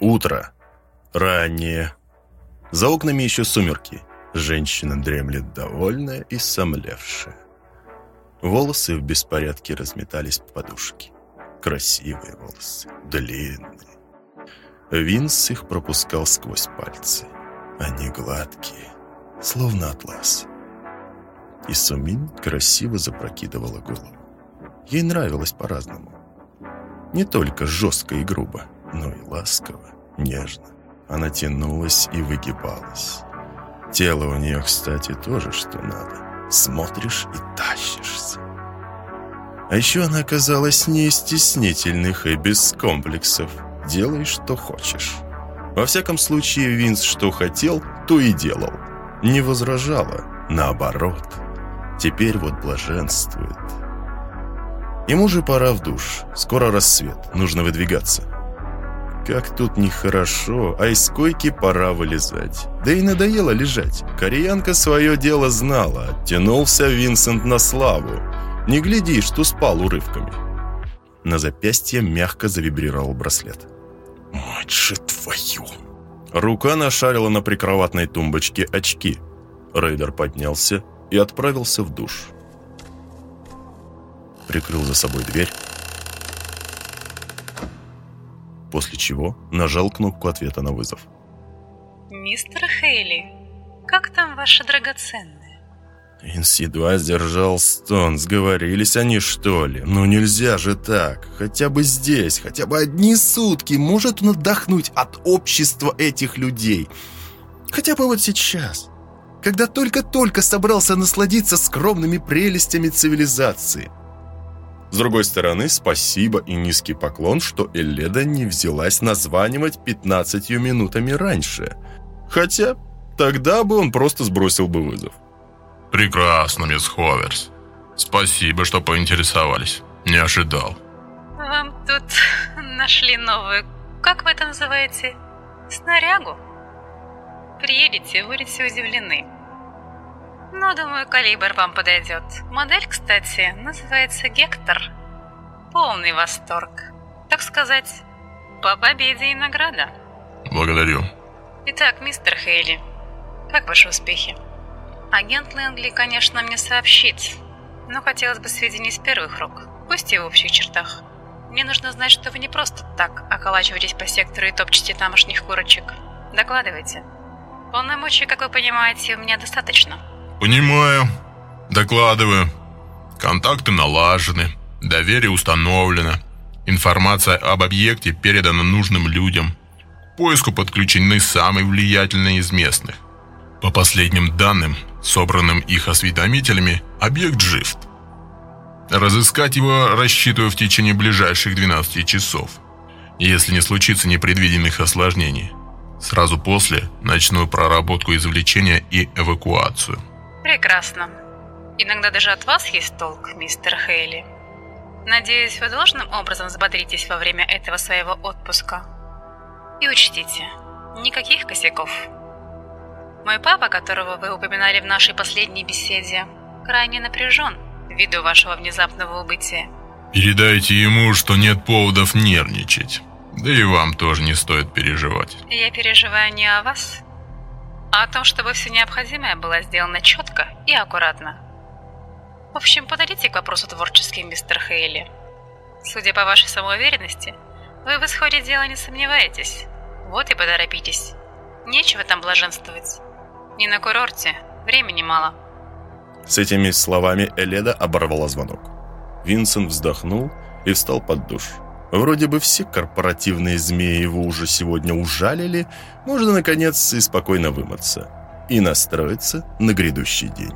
Утро. Раннее. За окнами еще сумерки. Женщина дремлет довольная и сомлевшая. Волосы в беспорядке разметались по подушке. Красивые волосы, длинные. Винс их пропускал сквозь пальцы. Они гладкие, словно атлас. И Сумин красиво запрокидывала голову. Ей нравилось по-разному. Не только жестко и грубо, но и ласково, нежно. Она тянулась и выгибалась. Тело у нее, кстати, тоже что надо. Смотришь и тащишься. А еще она оказалась не из стеснительных и без комплексов. Делай, что хочешь. Во всяком случае, Винс что хотел, то и делал. Не возражала, наоборот. Теперь вот блаженствует. Ему же пора в душ. Скоро рассвет, нужно выдвигаться. Как тут ни хорошо, а из койки пора вылезать. Да и надоело лежать. Кореянка свое дело знала. Оттянулся Винсент на славу. Не гляди, что спал урывками. На запястье мягко завибрировал браслет. «Мать же твою!» Рука нашарила на прикроватной тумбочке очки. Рейдер поднялся и отправился в душ. Прикрыл за собой дверь, после чего нажал кнопку ответа на вызов. «Мистер Хейли, как там ваши драгоценные?» Инс едва сдержал стон. Сговорились они, что ли? Ну нельзя же так. Хотя бы здесь, хотя бы одни сутки. Может он отдохнуть от общества этих людей. Хотя бы вот сейчас. Когда только-только собрался насладиться скромными прелестями цивилизации. С другой стороны, спасибо и низкий поклон, что Элледа не взялась названивать 15 минутами раньше. Хотя тогда бы он просто сбросил бы вызов. «Прекрасно, мисс Ховерс. Спасибо, что поинтересовались. Не ожидал». «Вам тут нашли новую, как вы это называете, снарягу? Приедете, будете удивлены. Но, думаю, калибр вам подойдет. Модель, кстати, называется Гектор. Полный восторг. Так сказать, по победе и награда». «Благодарю». «Итак, мистер Хейли, как ваши успехи?» Агент Лэнгли, конечно, мне сообщит, но хотелось бы сведений с первых рук, пусть и в общих чертах. Мне нужно знать, что вы не просто так околачиваетесь по сектору и топчете тамошних курочек. Докладывайте. Полномочий, как вы понимаете, у меня достаточно. Понимаю. Докладываю. Контакты налажены, доверие установлено, информация об объекте передана нужным людям. К поиску подключены самые влиятельные из местных. По последним данным, собранным их осведомителями, объект жив. Разыскать его рассчитываю в течение ближайших 12 часов. Если не случится непредвиденных осложнений. Сразу после начну проработку извлечения и эвакуацию. Прекрасно. Иногда даже от вас есть толк, мистер Хейли. Надеюсь, вы должным образом взбодритесь во время этого своего отпуска. И учтите, никаких косяков. Мой папа, которого вы упоминали в нашей последней беседе, крайне напряжен ввиду вашего внезапного убытия. Передайте ему, что нет поводов нервничать. Да и вам тоже не стоит переживать. Я переживаю не о вас, а о том, чтобы все необходимое было сделано четко и аккуратно. В общем, подойдите к вопросу творчески, мистер Хейли. Судя по вашей самоуверенности, вы в исходе дела не сомневаетесь. Вот и поторопитесь. Нечего там блаженствовать. Не на курорте, времени мало. С этими словами Эледа оборвала звонок. Винсент вздохнул и встал под душ. Вроде бы все корпоративные змеи его уже сегодня ужалили, можно, наконец, и спокойно вымыться и настроиться на грядущий день.